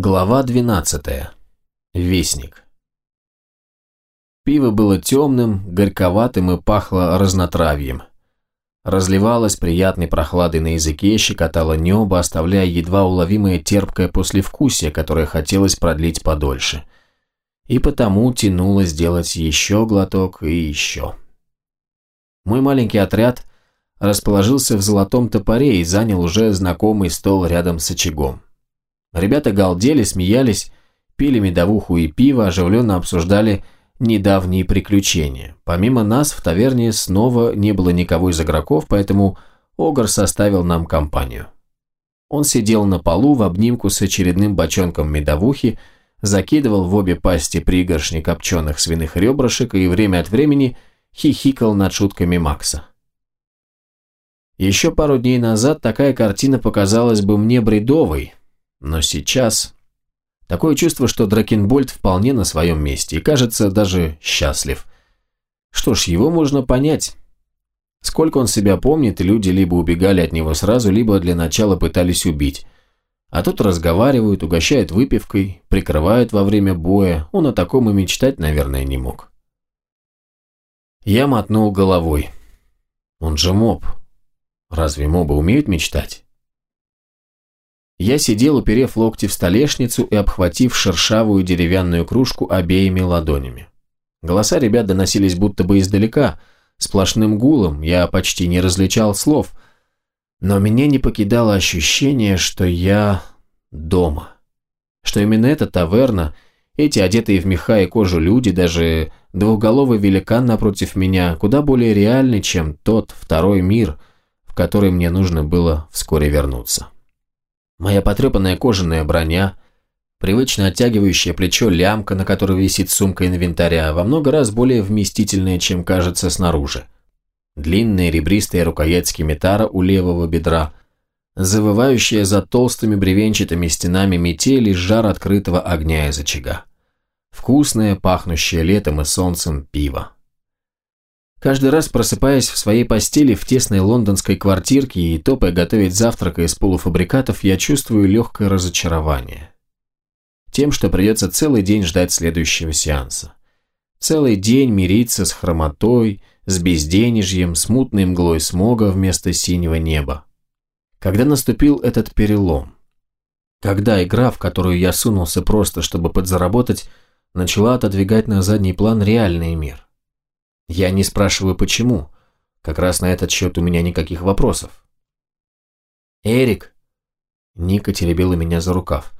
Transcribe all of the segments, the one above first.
Глава 12. Вестник. Пиво было темным, горьковатым и пахло разнотравьем. Разливалось приятной прохладой на языке, щекотало небо, оставляя едва уловимое терпкое послевкусие, которое хотелось продлить подольше. И потому тянуло сделать еще глоток и еще. Мой маленький отряд расположился в золотом топоре и занял уже знакомый стол рядом с очагом. Ребята галдели, смеялись, пили медовуху и пиво, оживленно обсуждали недавние приключения. Помимо нас в таверне снова не было никого из игроков, поэтому Огр составил нам компанию. Он сидел на полу в обнимку с очередным бочонком медовухи, закидывал в обе пасти пригоршни копченых свиных ребрышек и время от времени хихикал над шутками Макса. Еще пару дней назад такая картина показалась бы мне бредовой, но сейчас... Такое чувство, что Дракенбольд вполне на своем месте и, кажется, даже счастлив. Что ж, его можно понять. Сколько он себя помнит, люди либо убегали от него сразу, либо для начала пытались убить. А тут разговаривают, угощают выпивкой, прикрывают во время боя. Он о таком и мечтать, наверное, не мог. Я мотнул головой. Он же моб. Разве мобы умеют мечтать? Я сидел, уперев локти в столешницу и обхватив шершавую деревянную кружку обеими ладонями. Голоса ребят доносились будто бы издалека, сплошным гулом, я почти не различал слов, но меня не покидало ощущение, что я дома. Что именно эта таверна, эти одетые в меха и кожу люди, даже двухголовый великан напротив меня, куда более реальны, чем тот второй мир, в который мне нужно было вскоре вернуться. Моя потрепанная кожаная броня, привычно оттягивающее плечо лямка, на которой висит сумка инвентаря, во много раз более вместительная, чем кажется снаружи. Длинная ребристая рукоять скимитара у левого бедра, завывающая за толстыми бревенчатыми стенами метели жар открытого огня из очага. Вкусное, пахнущее летом и солнцем пиво. Каждый раз просыпаясь в своей постели в тесной лондонской квартирке и топая готовить завтрак из полуфабрикатов, я чувствую легкое разочарование. Тем, что придется целый день ждать следующего сеанса. Целый день мириться с хромотой, с безденежьем, с мутной мглой смога вместо синего неба. Когда наступил этот перелом? Когда игра, в которую я сунулся просто, чтобы подзаработать, начала отодвигать на задний план реальный мир? Я не спрашиваю почему. Как раз на этот счет у меня никаких вопросов. «Эрик!» Ника теребила меня за рукав.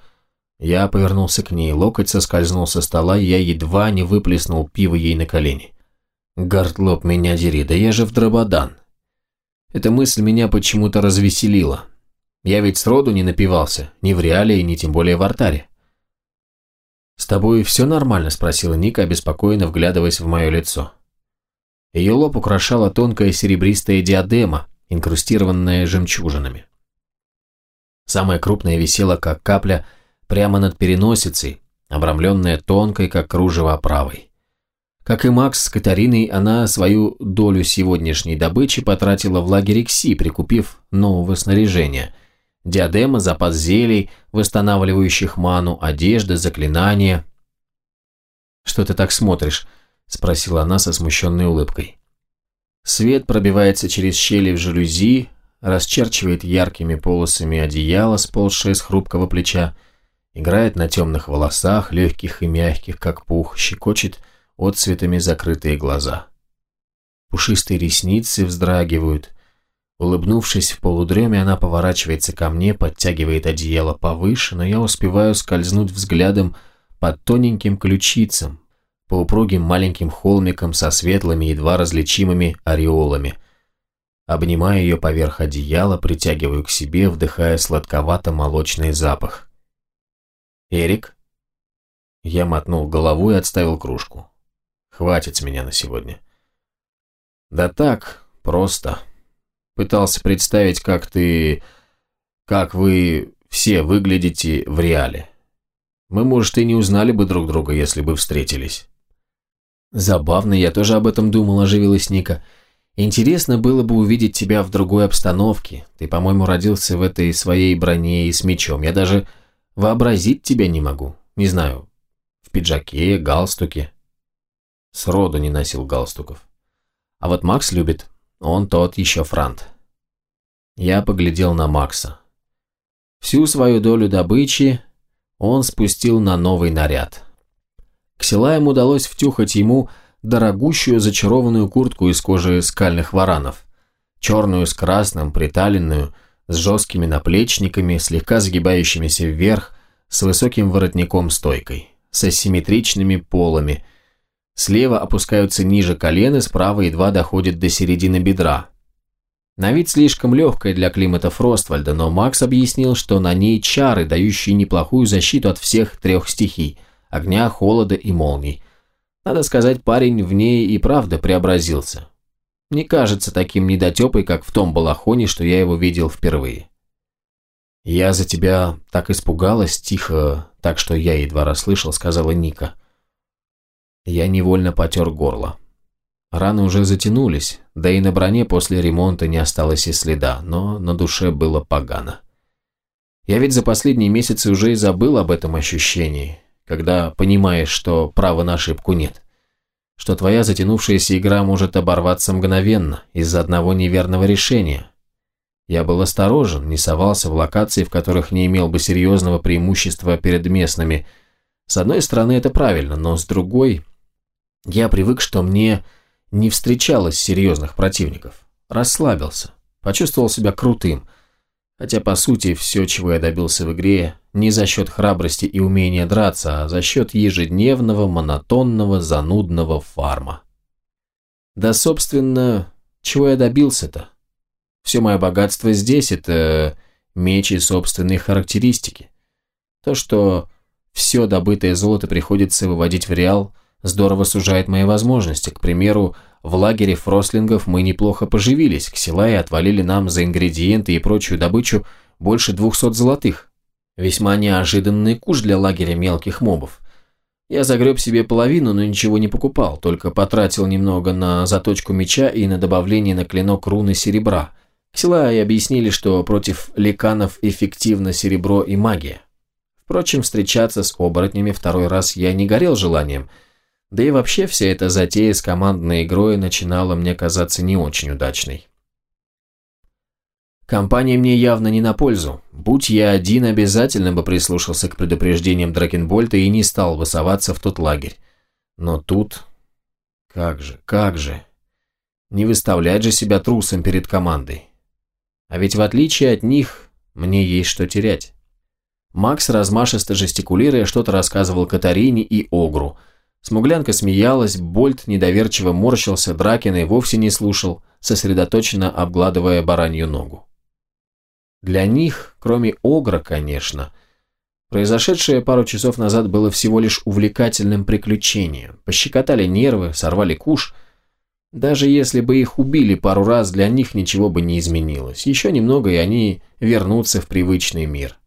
Я повернулся к ней, локоть соскользнул со стола, и я едва не выплеснул пиво ей на колени. «Гартлоп, меня дери, да я же в дрободан!» Эта мысль меня почему-то развеселила. Я ведь сроду не напивался, ни в реале, ни тем более в артаре. «С тобой все нормально?» – спросила Ника, обеспокоенно вглядываясь в мое лицо. Ее лоб украшала тонкая серебристая диадема, инкрустированная жемчужинами. Самая крупная висела, как капля, прямо над переносицей, обрамленная тонкой, как кружево оправой. Как и Макс с Катариной, она свою долю сегодняшней добычи потратила в лагере Кси, прикупив нового снаряжения. Диадема, запас зелий, восстанавливающих ману, одежда, заклинания. «Что ты так смотришь?» – спросила она со смущенной улыбкой. Свет пробивается через щели в жалюзи, расчерчивает яркими полосами одеяло, сползшее с хрупкого плеча, играет на темных волосах, легких и мягких, как пух, щекочет отцветами закрытые глаза. Пушистые ресницы вздрагивают. Улыбнувшись в полудреме, она поворачивается ко мне, подтягивает одеяло повыше, но я успеваю скользнуть взглядом под тоненьким ключицам, по упругим маленьким холмикам со светлыми, едва различимыми ореолами. Обнимаю ее поверх одеяла, притягиваю к себе, вдыхая сладковато-молочный запах. «Эрик?» Я мотнул головой и отставил кружку. «Хватит с меня на сегодня». «Да так, просто. Пытался представить, как ты... как вы все выглядите в реале. Мы, может, и не узнали бы друг друга, если бы встретились». «Забавно, я тоже об этом думал», – оживилась Ника. «Интересно было бы увидеть тебя в другой обстановке. Ты, по-моему, родился в этой своей броне и с мечом. Я даже вообразить тебя не могу. Не знаю, в пиджаке, галстуке. Сроду не носил галстуков. А вот Макс любит. Он тот еще франт. Я поглядел на Макса. Всю свою долю добычи он спустил на новый наряд. Ксилаем удалось втюхать ему дорогущую зачарованную куртку из кожи скальных варанов. Черную с красным, приталенную, с жесткими наплечниками, слегка загибающимися вверх, с высоким воротником-стойкой, с асимметричными полами. Слева опускаются ниже колена, справа едва доходит до середины бедра. На вид слишком легкая для климата Фроствальда, но Макс объяснил, что на ней чары, дающие неплохую защиту от всех трех стихий – огня, холода и молний. Надо сказать, парень в ней и правда преобразился. Не кажется таким недотепой, как в том балахоне, что я его видел впервые. «Я за тебя так испугалась, тихо, так что я едва расслышал», — сказала Ника. Я невольно потер горло. Раны уже затянулись, да и на броне после ремонта не осталось и следа, но на душе было погано. Я ведь за последние месяцы уже и забыл об этом ощущении, когда понимаешь, что права на ошибку нет. Что твоя затянувшаяся игра может оборваться мгновенно из-за одного неверного решения. Я был осторожен, не совался в локации, в которых не имел бы серьезного преимущества перед местными. С одной стороны, это правильно, но с другой... Я привык, что мне не встречалось серьезных противников. Расслабился, почувствовал себя крутым. Хотя, по сути, все, чего я добился в игре, не за счет храбрости и умения драться, а за счет ежедневного, монотонного, занудного фарма. Да, собственно, чего я добился-то? Все мое богатство здесь – это меч и собственные характеристики. То, что все добытое золото приходится выводить в реал – здорово сужает мои возможности. К примеру, в лагере фрослингов мы неплохо поживились, ксилаи отвалили нам за ингредиенты и прочую добычу больше двухсот золотых. Весьма неожиданный куш для лагеря мелких мобов. Я загреб себе половину, но ничего не покупал, только потратил немного на заточку меча и на добавление на клинок руны серебра. Ксилаи объяснили, что против ликанов эффективно серебро и магия. Впрочем, встречаться с оборотнями второй раз я не горел желанием – да и вообще вся эта затея с командной игрой начинала мне казаться не очень удачной. Компания мне явно не на пользу. Будь я один, обязательно бы прислушался к предупреждениям Дракенбольта и не стал высоваться в тот лагерь. Но тут... Как же, как же... Не выставлять же себя трусом перед командой. А ведь в отличие от них, мне есть что терять. Макс, размашисто жестикулируя, что-то рассказывал Катарине и Огру, Смуглянка смеялась, Больт недоверчиво морщился, Дракина и вовсе не слушал, сосредоточенно обгладывая баранью ногу. Для них, кроме Огра, конечно, произошедшее пару часов назад было всего лишь увлекательным приключением. Пощекотали нервы, сорвали куш. Даже если бы их убили пару раз, для них ничего бы не изменилось. Еще немного, и они вернутся в привычный мир.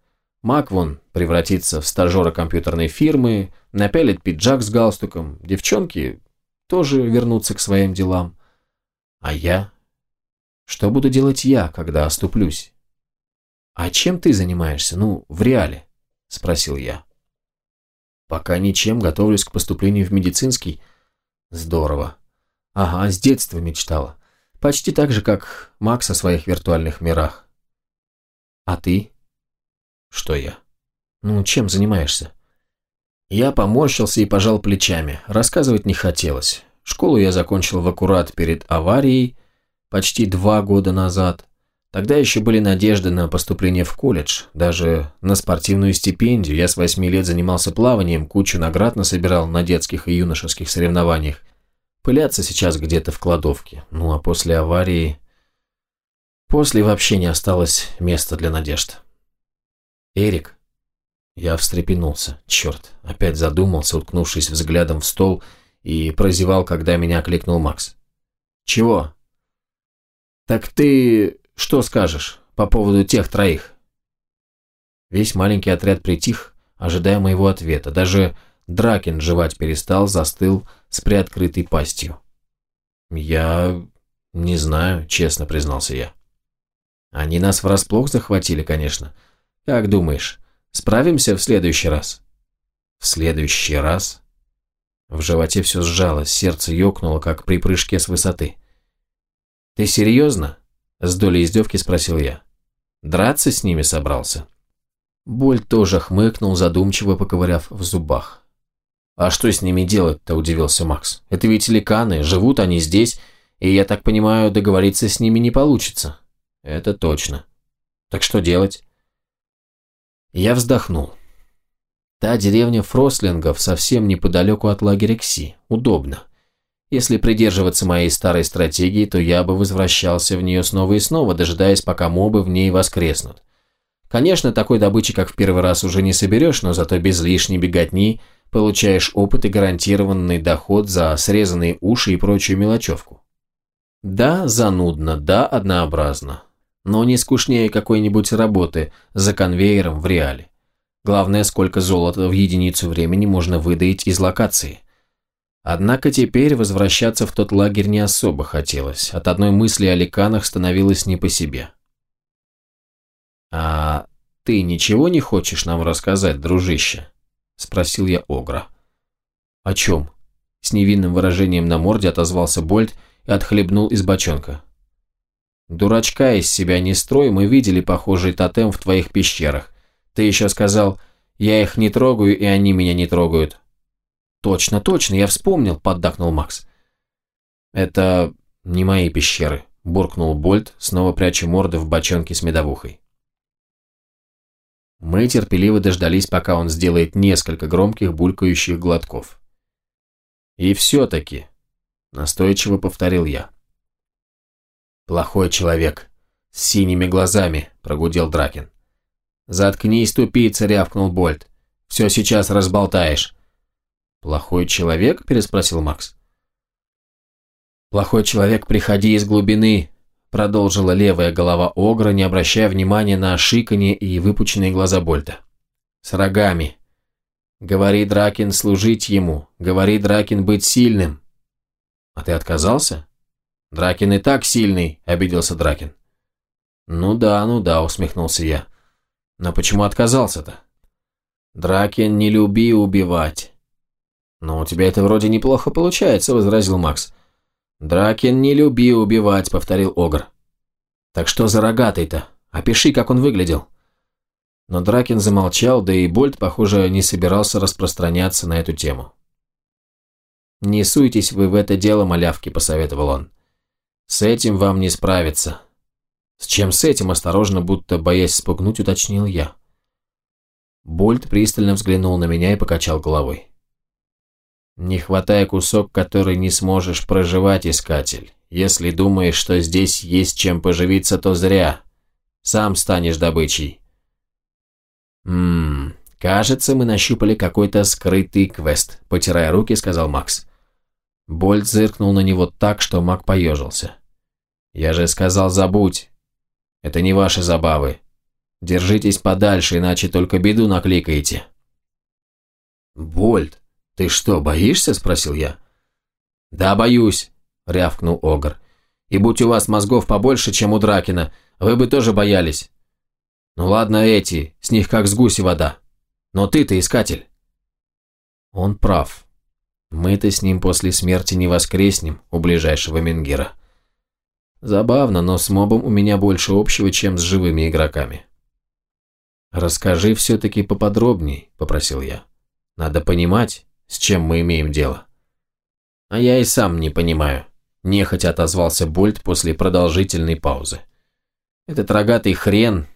Мак вон превратится в стажера компьютерной фирмы, напялит пиджак с галстуком, девчонки тоже вернутся к своим делам. А я? Что буду делать я, когда оступлюсь? А чем ты занимаешься, ну, в реале? Спросил я. Пока ничем, готовлюсь к поступлению в медицинский. Здорово. Ага, с детства мечтала. Почти так же, как Макс о своих виртуальных мирах. А ты? Что я? Ну, чем занимаешься? Я поморщился и пожал плечами. Рассказывать не хотелось. Школу я закончил в аккурат перед аварией, почти два года назад. Тогда еще были надежды на поступление в колледж, даже на спортивную стипендию. Я с восьми лет занимался плаванием, кучу наград насобирал на детских и юношеских соревнованиях. Пыляться сейчас где-то в кладовке. Ну а после аварии... После вообще не осталось места для надежд. «Эрик». Я встрепенулся. Черт, опять задумался, уткнувшись взглядом в стол, и прозевал, когда меня окликнул Макс. «Чего?» «Так ты что скажешь по поводу тех троих?» Весь маленький отряд притих, ожидая моего ответа. Даже Дракен жевать перестал, застыл с приоткрытой пастью. «Я... не знаю», — честно признался я. «Они нас врасплох захватили, конечно. Как думаешь, Справимся в следующий раз?» «В следующий раз?» В животе все сжалось, сердце ёкнуло, как при прыжке с высоты. «Ты серьезно?» – с долей издевки спросил я. «Драться с ними собрался?» Боль тоже хмыкнул, задумчиво поковыряв в зубах. «А что с ними делать-то?» – удивился Макс. «Это ведь ликаны, живут они здесь, и, я так понимаю, договориться с ними не получится». «Это точно. Так что делать?» Я вздохнул. Та деревня Фрослингов совсем неподалеку от лагеря Кси. Удобно. Если придерживаться моей старой стратегии, то я бы возвращался в нее снова и снова, дожидаясь, пока мобы в ней воскреснут. Конечно, такой добычи, как в первый раз, уже не соберешь, но зато без лишней беготни получаешь опыт и гарантированный доход за срезанные уши и прочую мелочевку. Да, занудно, да, однообразно. Но не скучнее какой-нибудь работы за конвейером в реале. Главное, сколько золота в единицу времени можно выдаить из локации – Однако теперь возвращаться в тот лагерь не особо хотелось. От одной мысли о ликанах становилось не по себе. «А ты ничего не хочешь нам рассказать, дружище?» – спросил я Огра. «О чем?» – с невинным выражением на морде отозвался Больт и отхлебнул из бочонка. «Дурачка из себя не строй, мы видели похожий тотем в твоих пещерах. Ты еще сказал, я их не трогаю, и они меня не трогают. «Точно, точно, я вспомнил», – поддакнул Макс. «Это не мои пещеры», – буркнул Больт, снова пряча морды в бочонке с медовухой. Мы терпеливо дождались, пока он сделает несколько громких булькающих глотков. «И все-таки», – настойчиво повторил я. «Плохой человек, с синими глазами», – прогудел Дракин. «Заткнись, тупица», – рявкнул Больт. «Все сейчас разболтаешь. «Плохой человек?» – переспросил Макс. «Плохой человек, приходи из глубины», – продолжила левая голова Огра, не обращая внимания на шиканье и выпученные глаза Больта. «С рогами. Говори, Дракин, служить ему. Говори, Дракин, быть сильным». «А ты отказался?» «Дракин и так сильный», – обиделся Дракин. «Ну да, ну да», – усмехнулся я. «Но почему отказался-то?» «Дракин, не люби убивать. «Но у тебя это вроде неплохо получается», — возразил Макс. «Дракин, не люби убивать», — повторил Огр. «Так что за рогатый-то? Опиши, как он выглядел». Но Дракин замолчал, да и Больт, похоже, не собирался распространяться на эту тему. «Не суйтесь вы в это дело, малявки», — посоветовал он. «С этим вам не справиться». «С чем с этим?» – осторожно, будто боясь спугнуть, уточнил я. Больт пристально взглянул на меня и покачал головой. Не хватай кусок, который не сможешь проживать, искатель. Если думаешь, что здесь есть чем поживиться, то зря. Сам станешь добычей. Ммм, кажется, мы нащупали какой-то скрытый квест, потирая руки, сказал Макс. Больт зыркнул на него так, что Мак поежился. Я же сказал, забудь. Это не ваши забавы. Держитесь подальше, иначе только беду накликаете. Больт, «Ты что, боишься?» – спросил я. «Да, боюсь», – рявкнул Огр. «И будь у вас мозгов побольше, чем у Дракина, вы бы тоже боялись. Ну ладно эти, с них как с гуси вода. Но ты-то искатель». Он прав. Мы-то с ним после смерти не воскреснем у ближайшего Менгира. Забавно, но с мобом у меня больше общего, чем с живыми игроками. «Расскажи все-таки поподробней», – попросил я. «Надо понимать, с чем мы имеем дело. А я и сам не понимаю, нехотя отозвался Больт после продолжительной паузы. Этот рогатый хрен,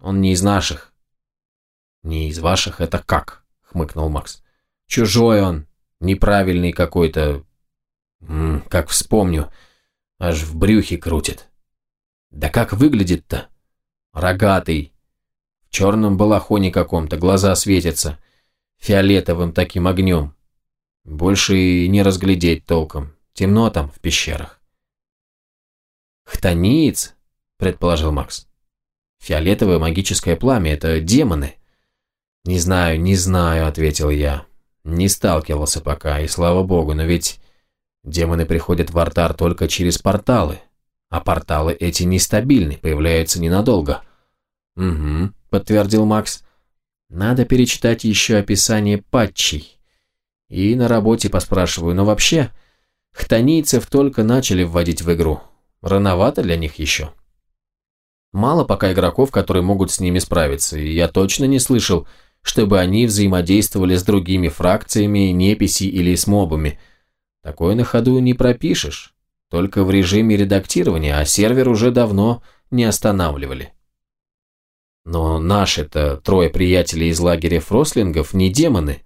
он не из наших. Не из ваших, это как? Хмыкнул Макс. Чужой он, неправильный какой-то. Как вспомню, аж в брюхе крутит. Да как выглядит-то? Рогатый. В черном балахоне каком-то, глаза светятся фиолетовым таким огнем. Больше и не разглядеть толком. Темно там, в пещерах. «Хтониец?» – предположил Макс. «Фиолетовое магическое пламя – это демоны». «Не знаю, не знаю», – ответил я. «Не сталкивался пока, и слава богу, но ведь демоны приходят в артар только через порталы, а порталы эти нестабильны, появляются ненадолго». «Угу», – подтвердил Макс. Надо перечитать еще описание патчей. И на работе поспрашиваю, но вообще, хтонийцев только начали вводить в игру. Рановато для них еще. Мало пока игроков, которые могут с ними справиться, и я точно не слышал, чтобы они взаимодействовали с другими фракциями, неписи или с мобами. Такое на ходу не пропишешь, только в режиме редактирования, а сервер уже давно не останавливали. Но наши-то трое приятелей из лагеря фрослингов не демоны.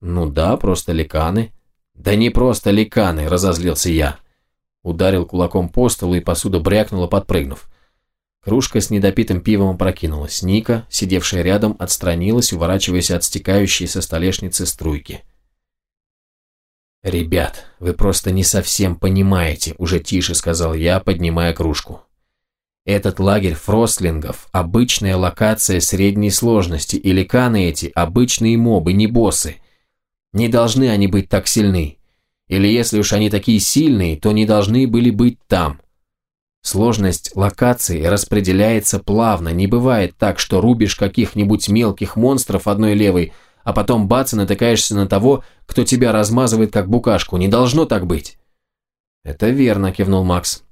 Ну да, просто ликаны. Да не просто ликаны, разозлился я. Ударил кулаком по столу, и посуда брякнула, подпрыгнув. Кружка с недопитым пивом опрокинулась. Ника, сидевшая рядом, отстранилась, уворачиваясь от стекающей со столешницы струйки. «Ребят, вы просто не совсем понимаете», – уже тише сказал я, поднимая кружку. Этот лагерь фростлингов – обычная локация средней сложности, и ликаны эти – обычные мобы, не боссы. Не должны они быть так сильны. Или если уж они такие сильные, то не должны были быть там. Сложность локации распределяется плавно, не бывает так, что рубишь каких-нибудь мелких монстров одной левой, а потом бац и натыкаешься на того, кто тебя размазывает как букашку. Не должно так быть. Это верно, кивнул Макс.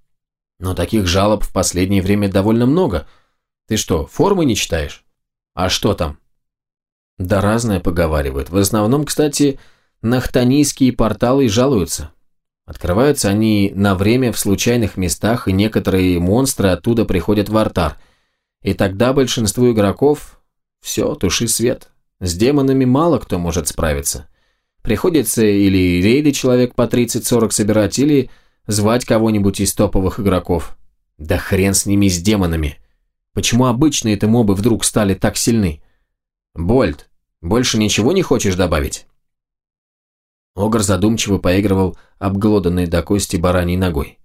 Но таких жалоб в последнее время довольно много. Ты что, формы не читаешь? А что там? Да разное поговаривают. В основном, кстати, на хтонийские порталы жалуются. Открываются они на время в случайных местах, и некоторые монстры оттуда приходят в артар. И тогда большинству игроков все, туши свет. С демонами мало кто может справиться. Приходится или рейды человек по 30-40 собирать, или звать кого-нибудь из топовых игроков. Да хрен с ними, с демонами. Почему обычные-то мобы вдруг стали так сильны? Больт, больше ничего не хочешь добавить? Огр задумчиво поигрывал обглоданной до кости бараньей ногой.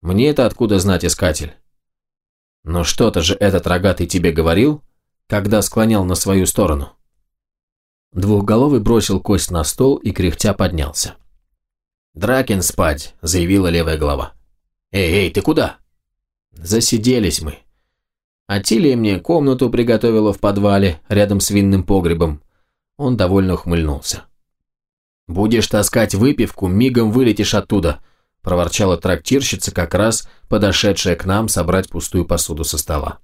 «Мне это откуда знать, искатель?» «Но что-то же этот рогатый тебе говорил, когда склонял на свою сторону?» Двухголовый бросил кость на стол и кряхтя поднялся. «Дракен спать», — заявила левая голова. «Эй, эй, ты куда?» «Засиделись мы». Атилия мне комнату приготовила в подвале, рядом с винным погребом. Он довольно ухмыльнулся. «Будешь таскать выпивку, мигом вылетишь оттуда», – проворчала трактирщица, как раз подошедшая к нам собрать пустую посуду со стола.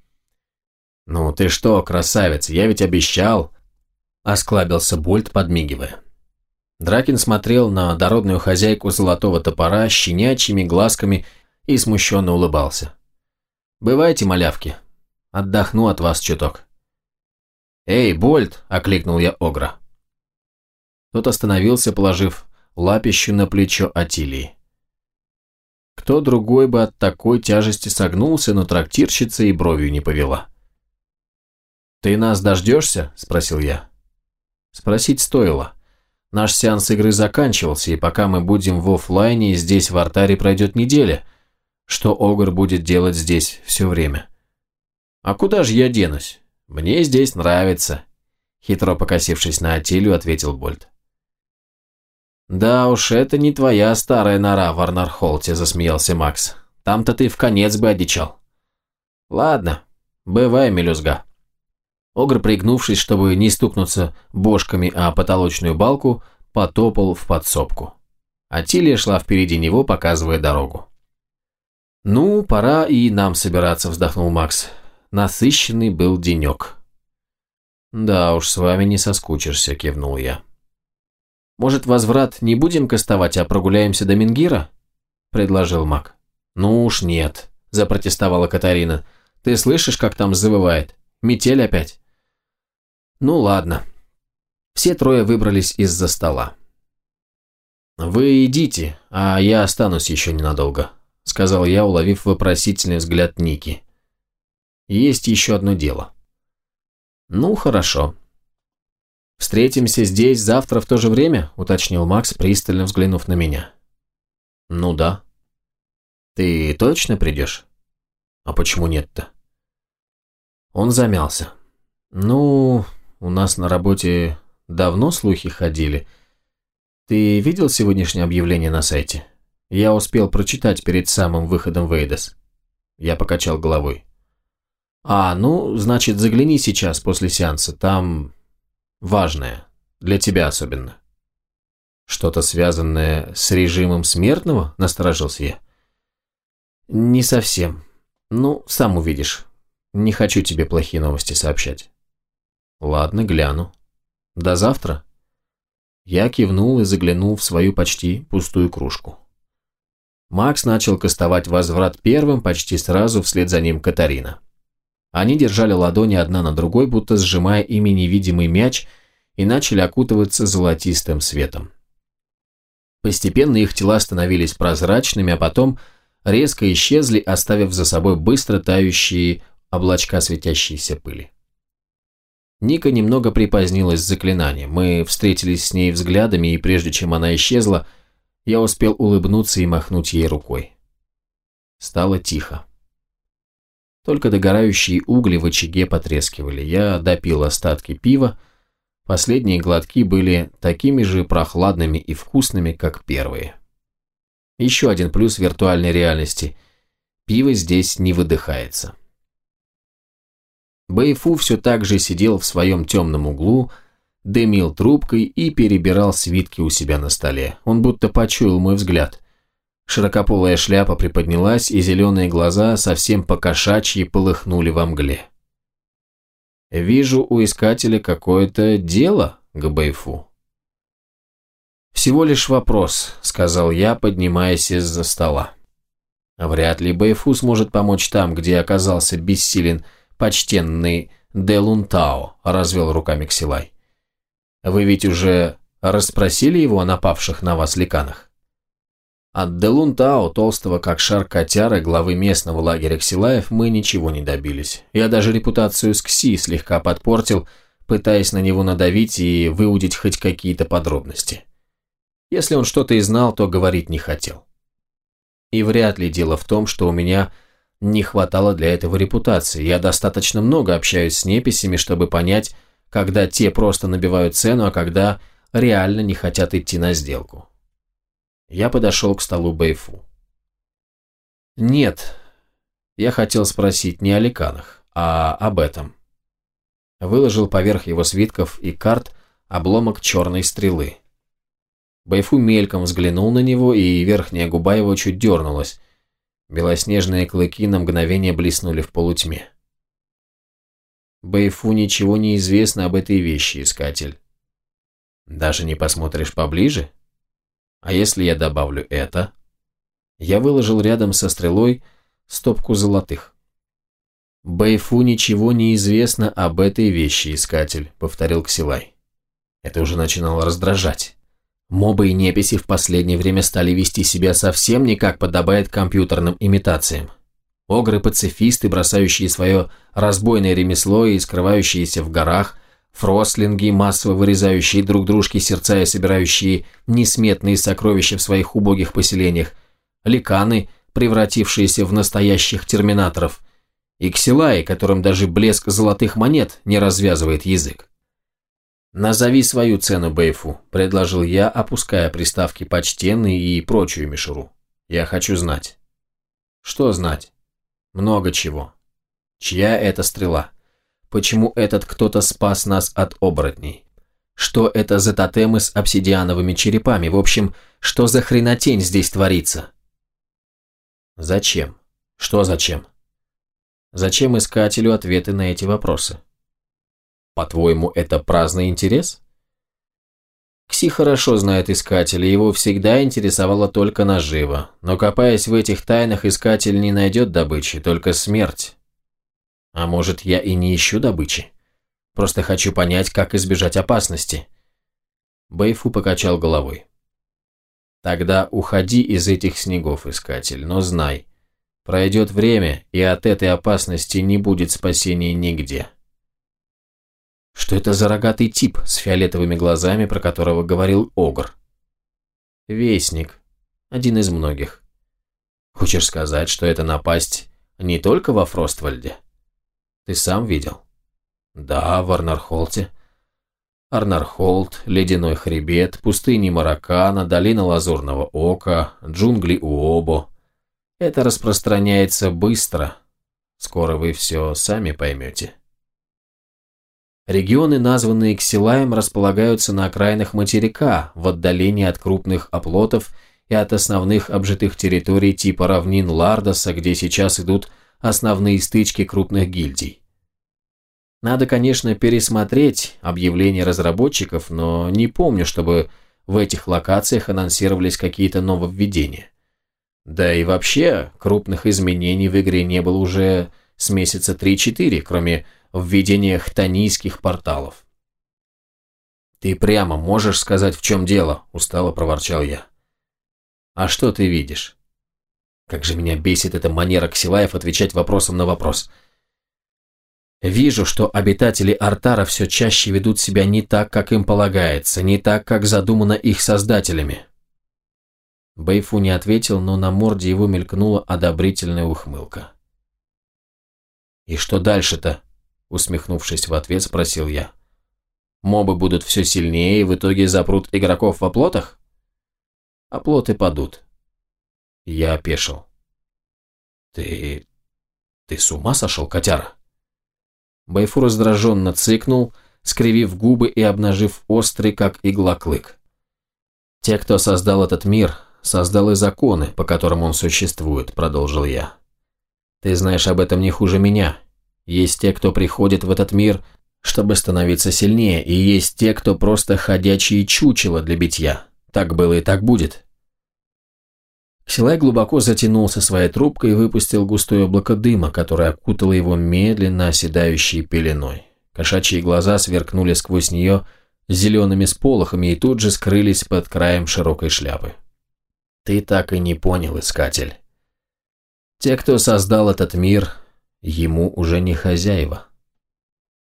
«Ну ты что, красавец, я ведь обещал», – осклабился Больт, подмигивая. Дракин смотрел на дородную хозяйку золотого топора щенячьими глазками и смущенно улыбался. «Бывайте, малявки. Отдохну от вас чуток». «Эй, Больт!» – окликнул я Огра. Тот остановился, положив лапищу на плечо Атилии. Кто другой бы от такой тяжести согнулся, но трактирщица и бровью не повела. «Ты нас дождешься?» – спросил я. Спросить стоило. Наш сеанс игры заканчивался, и пока мы будем в офлайне, здесь в артаре пройдет неделя. Что Огр будет делать здесь все время? А куда же я денусь? Мне здесь нравится. Хитро покосившись на Атилию, ответил Больт. Да уж, это не твоя старая нора в Арнархолте, засмеялся Макс. Там-то ты в конец бы одичал. Ладно, бывай, мелюзга. Огр, пригнувшись, чтобы не стукнуться бошками о потолочную балку, потопал в подсобку. А Тилия шла впереди него, показывая дорогу. «Ну, пора и нам собираться», – вздохнул Макс. Насыщенный был денек. «Да уж, с вами не соскучишься», – кивнул я. «Может, возврат не будем кастовать, а прогуляемся до Мингира?» – предложил Мак. «Ну уж нет», – запротестовала Катарина. «Ты слышишь, как там завывает? Метель опять?» Ну ладно. Все трое выбрались из-за стола. «Вы идите, а я останусь еще ненадолго», — сказал я, уловив вопросительный взгляд Ники. «Есть еще одно дело». «Ну, хорошо». «Встретимся здесь завтра в то же время?» — уточнил Макс, пристально взглянув на меня. «Ну да». «Ты точно придешь?» «А почему нет-то?» Он замялся. «Ну, у нас на работе давно слухи ходили. Ты видел сегодняшнее объявление на сайте? Я успел прочитать перед самым выходом в. Я покачал головой. А, ну, значит, загляни сейчас после сеанса, там важное, для тебя особенно. Что-то связанное с режимом смертного, насторожился я. Не совсем. Ну, сам увидишь. Не хочу тебе плохие новости сообщать. Ладно, гляну. До завтра. Я кивнул и заглянул в свою почти пустую кружку. Макс начал кастовать возврат первым, почти сразу вслед за ним Катарина. Они держали ладони одна на другой, будто сжимая ими невидимый мяч, и начали окутываться золотистым светом. Постепенно их тела становились прозрачными, а потом резко исчезли, оставив за собой быстро тающие облачка светящейся пыли. Ника немного припозднилась с заклинанием. Мы встретились с ней взглядами, и прежде чем она исчезла, я успел улыбнуться и махнуть ей рукой. Стало тихо. Только догорающие угли в очаге потрескивали. Я допил остатки пива. Последние глотки были такими же прохладными и вкусными, как первые. Еще один плюс виртуальной реальности. Пиво здесь не выдыхается. Бэйфу все так же сидел в своем темном углу, дымил трубкой и перебирал свитки у себя на столе. Он будто почуял мой взгляд. Широкополая шляпа приподнялась, и зеленые глаза совсем покошачьи полыхнули во мгле. «Вижу у искателя какое-то дело к Бэйфу». «Всего лишь вопрос», — сказал я, поднимаясь из-за стола. «Вряд ли Бэйфу сможет помочь там, где оказался бессилен почтенный Де Лунтао», – развел руками Ксилай. «Вы ведь уже расспросили его о напавших на вас ликанах?» От Де Лунтао, толстого как шар котяры, главы местного лагеря Ксилаев, мы ничего не добились. Я даже репутацию с Кси слегка подпортил, пытаясь на него надавить и выудить хоть какие-то подробности. Если он что-то и знал, то говорить не хотел. И вряд ли дело в том, что у меня не хватало для этого репутации. Я достаточно много общаюсь с неписями, чтобы понять, когда те просто набивают цену, а когда реально не хотят идти на сделку. Я подошел к столу Бэйфу. Нет, я хотел спросить не о ликанах, а об этом. Выложил поверх его свитков и карт обломок черной стрелы. Бэйфу мельком взглянул на него, и верхняя губа его чуть дернулась. Белоснежные клыки на мгновение блеснули в полутьме. Бэйфу ничего не известно об этой вещи, искатель. Даже не посмотришь поближе? А если я добавлю это? Я выложил рядом со стрелой стопку золотых. Бэйфу ничего не известно об этой вещи, искатель, повторил Ксилай. Это уже начинало раздражать. Мобы и неписи в последнее время стали вести себя совсем не как подобает компьютерным имитациям. Огры-пацифисты, бросающие свое разбойное ремесло и скрывающиеся в горах, фрослинги, массово вырезающие друг дружки сердца и собирающие несметные сокровища в своих убогих поселениях, ликаны, превратившиеся в настоящих терминаторов, и ксилаи, которым даже блеск золотых монет не развязывает язык. «Назови свою цену, Бэйфу», – предложил я, опуская приставки «почтенный» и прочую мишуру. «Я хочу знать». «Что знать?» «Много чего. Чья это стрела? Почему этот кто-то спас нас от оборотней? Что это за тотемы с обсидиановыми черепами? В общем, что за хренотень здесь творится?» «Зачем? Что зачем?» «Зачем искателю ответы на эти вопросы?» По-твоему, это праздный интерес? Кси хорошо знает искателя, его всегда интересовало только наживо, но копаясь в этих тайнах, искатель не найдет добычи, только смерть. А может, я и не ищу добычи? Просто хочу понять, как избежать опасности. Бэйфу покачал головой. Тогда уходи из этих снегов, искатель, но знай, пройдет время, и от этой опасности не будет спасения нигде. Что это за рогатый тип с фиолетовыми глазами, про которого говорил Огр? Вестник. Один из многих. Хочешь сказать, что это напасть не только во Фроствальде? Ты сам видел? Да, в Арнархолте. Арнархолд, Ледяной Хребет, пустыни Маракана, Долина Лазурного Ока, джунгли Уобо. Это распространяется быстро. Скоро вы все сами поймете. Регионы, названные Ксилаем, располагаются на окраинах материка, в отдалении от крупных оплотов и от основных обжитых территорий типа равнин Лардоса, где сейчас идут основные стычки крупных гильдий. Надо, конечно, пересмотреть объявления разработчиков, но не помню, чтобы в этих локациях анонсировались какие-то нововведения. Да и вообще, крупных изменений в игре не было уже с месяца 3-4, кроме введения хтонийских порталов. «Ты прямо можешь сказать, в чем дело?» – устало проворчал я. «А что ты видишь?» Как же меня бесит эта манера Ксилаев отвечать вопросом на вопрос – Вижу, что обитатели Артара все чаще ведут себя не так, как им полагается, не так, как задумано их создателями. Бэйфу не ответил, но на морде его мелькнула одобрительная ухмылка. «И что дальше-то?» – усмехнувшись в ответ, спросил я. «Мобы будут все сильнее и в итоге запрут игроков в оплотах?» «Оплоты падут». Я опешил. «Ты... ты с ума сошел, котяра?» Байфу раздраженно цыкнул, скривив губы и обнажив острый, как игла, клык. «Те, кто создал этот мир, создал и законы, по которым он существует», – продолжил я. «Ты знаешь об этом не хуже меня. Есть те, кто приходит в этот мир, чтобы становиться сильнее, и есть те, кто просто ходячие чучело для битья. Так было и так будет. Ксилай глубоко затянулся своей трубкой и выпустил густое облако дыма, которое окутало его медленно оседающей пеленой. Кошачьи глаза сверкнули сквозь нее зелеными сполохами и тут же скрылись под краем широкой шляпы. «Ты так и не понял, искатель. Те, кто создал этот мир, ему уже не хозяева».